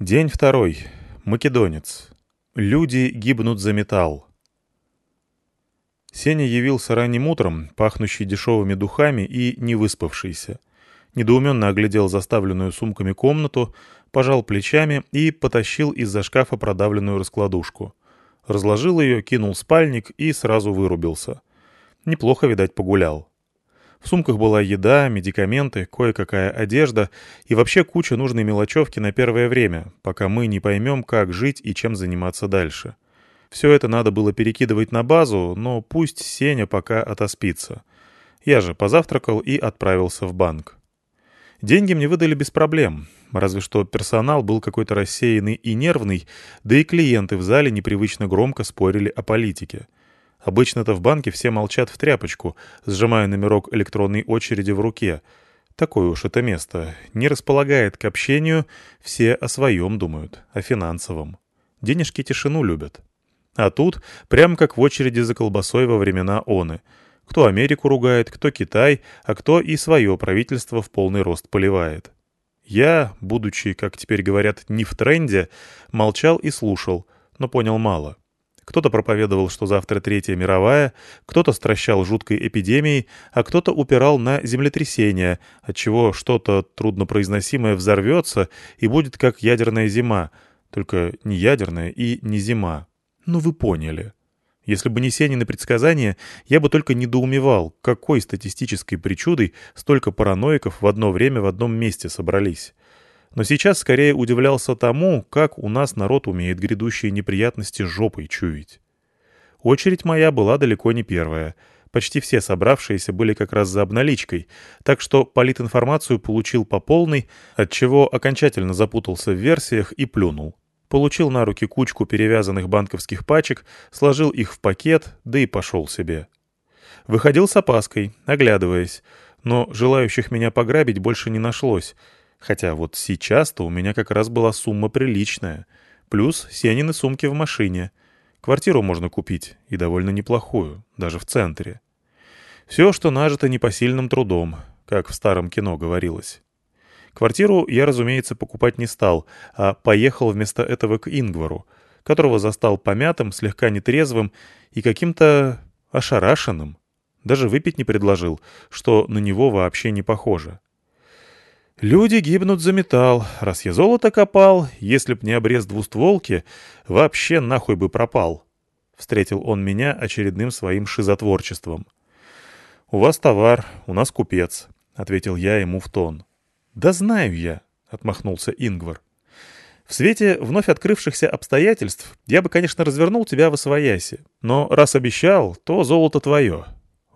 День второй. Македонец. Люди гибнут за металл. Сеня явился ранним утром, пахнущий дешевыми духами и не выспавшийся. Недоуменно оглядел заставленную сумками комнату, пожал плечами и потащил из-за шкафа продавленную раскладушку. Разложил ее, кинул спальник и сразу вырубился. Неплохо, видать, погулял. В сумках была еда, медикаменты, кое-какая одежда и вообще куча нужной мелочевки на первое время, пока мы не поймем, как жить и чем заниматься дальше. Все это надо было перекидывать на базу, но пусть Сеня пока отоспится. Я же позавтракал и отправился в банк. Деньги мне выдали без проблем, разве что персонал был какой-то рассеянный и нервный, да и клиенты в зале непривычно громко спорили о политике. Обычно-то в банке все молчат в тряпочку, сжимая номерок электронной очереди в руке. Такое уж это место. Не располагает к общению, все о своем думают, о финансовом. Денежки тишину любят. А тут, прям как в очереди за колбасой во времена Оны. Кто Америку ругает, кто Китай, а кто и свое правительство в полный рост поливает. Я, будучи, как теперь говорят, не в тренде, молчал и слушал, но понял мало. Кто-то проповедовал, что завтра Третья мировая, кто-то стращал жуткой эпидемией, а кто-то упирал на землетрясение, отчего что-то труднопроизносимое взорвется и будет как ядерная зима, только не ядерная и не зима. Ну вы поняли. Если бы не Сенины предсказания, я бы только недоумевал, какой статистической причудой столько параноиков в одно время в одном месте собрались. Но сейчас скорее удивлялся тому, как у нас народ умеет грядущие неприятности жопой чуять. Очередь моя была далеко не первая. Почти все собравшиеся были как раз за обналичкой, так что политинформацию получил по полной, отчего окончательно запутался в версиях и плюнул. Получил на руки кучку перевязанных банковских пачек, сложил их в пакет, да и пошел себе. Выходил с опаской, оглядываясь, но желающих меня пограбить больше не нашлось — Хотя вот сейчас-то у меня как раз была сумма приличная. Плюс Сенины сумки в машине. Квартиру можно купить, и довольно неплохую, даже в центре. Все, что нажито непосильным трудом, как в старом кино говорилось. Квартиру я, разумеется, покупать не стал, а поехал вместо этого к Ингвару, которого застал помятым, слегка нетрезвым и каким-то ошарашенным. Даже выпить не предложил, что на него вообще не похоже. Люди гибнут за металл. Раз я золото копал, если б не обрез двустволки, вообще нахуй бы пропал. Встретил он меня очередным своим шизотворчеством. «У вас товар, у нас купец», — ответил я ему в тон. «Да знаю я», — отмахнулся Ингвар. «В свете вновь открывшихся обстоятельств я бы, конечно, развернул тебя в освояси, но раз обещал, то золото твое.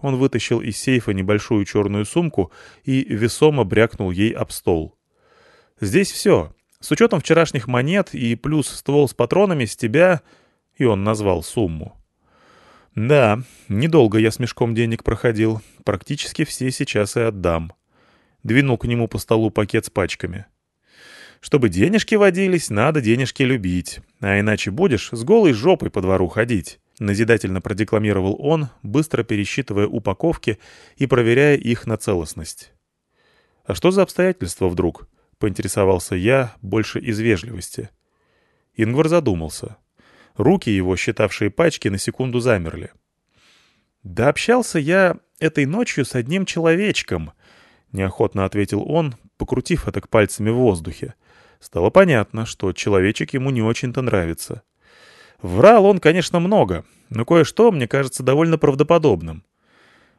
Он вытащил из сейфа небольшую черную сумку и весомо брякнул ей об стол. «Здесь все. С учетом вчерашних монет и плюс ствол с патронами с тебя...» И он назвал сумму. «Да, недолго я с мешком денег проходил. Практически все сейчас и отдам». Двинул к нему по столу пакет с пачками. «Чтобы денежки водились, надо денежки любить. А иначе будешь с голой жопой по двору ходить». Назидательно продекламировал он, быстро пересчитывая упаковки и проверяя их на целостность. «А что за обстоятельства вдруг?» — поинтересовался я, больше из вежливости. Ингвар задумался. Руки его, считавшие пачки, на секунду замерли. «Да общался я этой ночью с одним человечком», — неохотно ответил он, покрутив это к пальцами в воздухе. Стало понятно, что человечек ему не очень-то нравится. Врал он, конечно, много, но кое-что мне кажется довольно правдоподобным.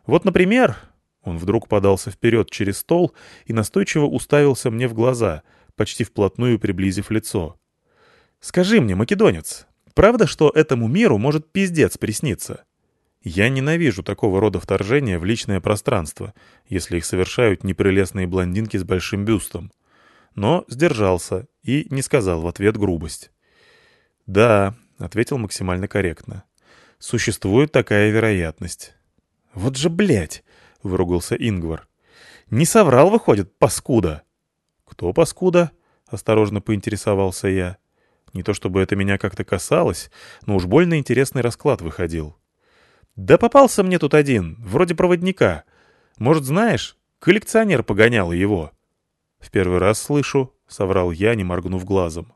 Вот, например, он вдруг подался вперед через стол и настойчиво уставился мне в глаза, почти вплотную приблизив лицо. «Скажи мне, македонец, правда, что этому миру может пиздец присниться?» Я ненавижу такого рода вторжения в личное пространство, если их совершают непрелестные блондинки с большим бюстом. Но сдержался и не сказал в ответ грубость. «Да, — ответил максимально корректно. «Существует такая вероятность». «Вот же блядь!» — выругался Ингвар. «Не соврал, выходит, паскуда!» «Кто паскуда?» — осторожно поинтересовался я. Не то чтобы это меня как-то касалось, но уж больно интересный расклад выходил. «Да попался мне тут один, вроде проводника. Может, знаешь, коллекционер погонял его». «В первый раз слышу», — соврал я, не моргнув глазом.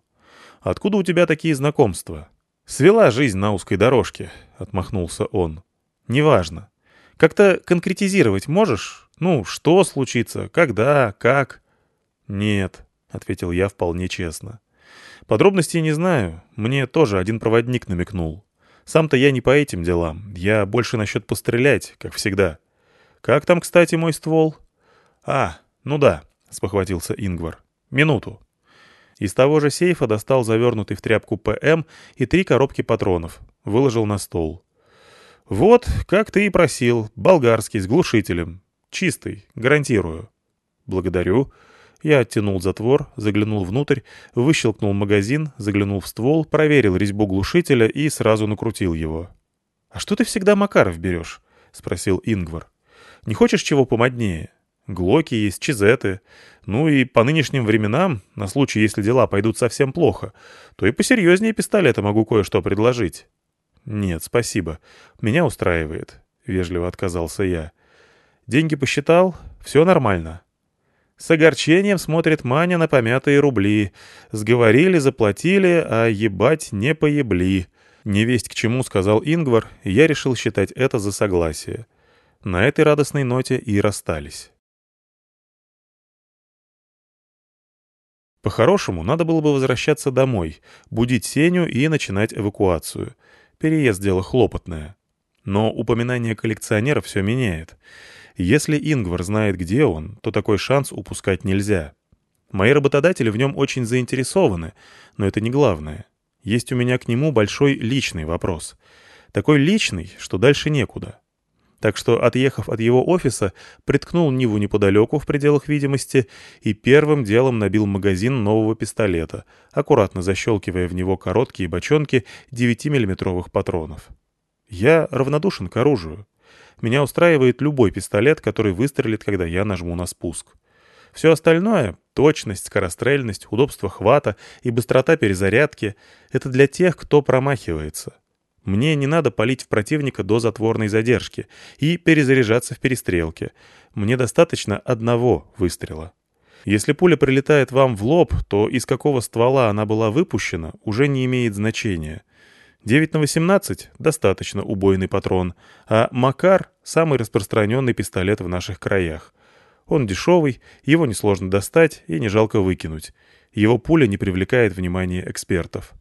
Откуда у тебя такие знакомства?» «Свела жизнь на узкой дорожке», — отмахнулся он. «Неважно. Как-то конкретизировать можешь? Ну, что случится, когда, как?» «Нет», — ответил я вполне честно. «Подробностей не знаю. Мне тоже один проводник намекнул. Сам-то я не по этим делам. Я больше насчет пострелять, как всегда. Как там, кстати, мой ствол?» «А, ну да», — спохватился Ингвар. «Минуту». Из того же сейфа достал завернутый в тряпку ПМ и три коробки патронов. Выложил на стол. «Вот, как ты и просил, болгарский, с глушителем. Чистый, гарантирую». «Благодарю». Я оттянул затвор, заглянул внутрь, выщелкнул магазин, заглянул в ствол, проверил резьбу глушителя и сразу накрутил его. «А что ты всегда Макаров берешь?» — спросил Ингвар. «Не хочешь чего помоднее? Глоки есть, чизеты. Ну и по нынешним временам, на случай, если дела пойдут совсем плохо, то и посерьезнее пистолета могу кое-что предложить». «Нет, спасибо. Меня устраивает», — вежливо отказался я. «Деньги посчитал? Все нормально». С огорчением смотрит Маня на помятые рубли. Сговорили, заплатили, а ебать не поебли. Невесть к чему, сказал Ингвар, и я решил считать это за согласие. На этой радостной ноте и расстались. По-хорошему, надо было бы возвращаться домой, будить Сеню и начинать эвакуацию. Переезд — дело хлопотное. Но упоминание коллекционера все меняет. Если Ингвар знает, где он, то такой шанс упускать нельзя. Мои работодатели в нем очень заинтересованы, но это не главное. Есть у меня к нему большой личный вопрос. Такой личный, что дальше некуда. Так что, отъехав от его офиса, приткнул Ниву неподалеку в пределах видимости и первым делом набил магазин нового пистолета, аккуратно защелкивая в него короткие бочонки 9-миллиметровых патронов. Я равнодушен к оружию. Меня устраивает любой пистолет, который выстрелит, когда я нажму на спуск. Все остальное — точность, скорострельность, удобство хвата и быстрота перезарядки — это для тех, кто промахивается. Мне не надо палить в противника до затворной задержки и перезаряжаться в перестрелке. Мне достаточно одного выстрела. Если пуля прилетает вам в лоб, то из какого ствола она была выпущена, уже не имеет значения. 9 на 18 — достаточно убойный патрон, а «Макар» — самый распространенный пистолет в наших краях. Он дешевый, его несложно достать и не жалко выкинуть. Его пуля не привлекает внимания экспертов.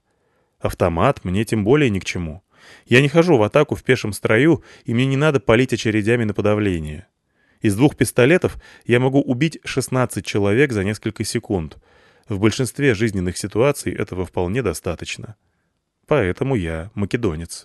Автомат мне тем более ни к чему. Я не хожу в атаку в пешем строю, и мне не надо палить очередями на подавление. Из двух пистолетов я могу убить 16 человек за несколько секунд. В большинстве жизненных ситуаций этого вполне достаточно. Поэтому я македонец.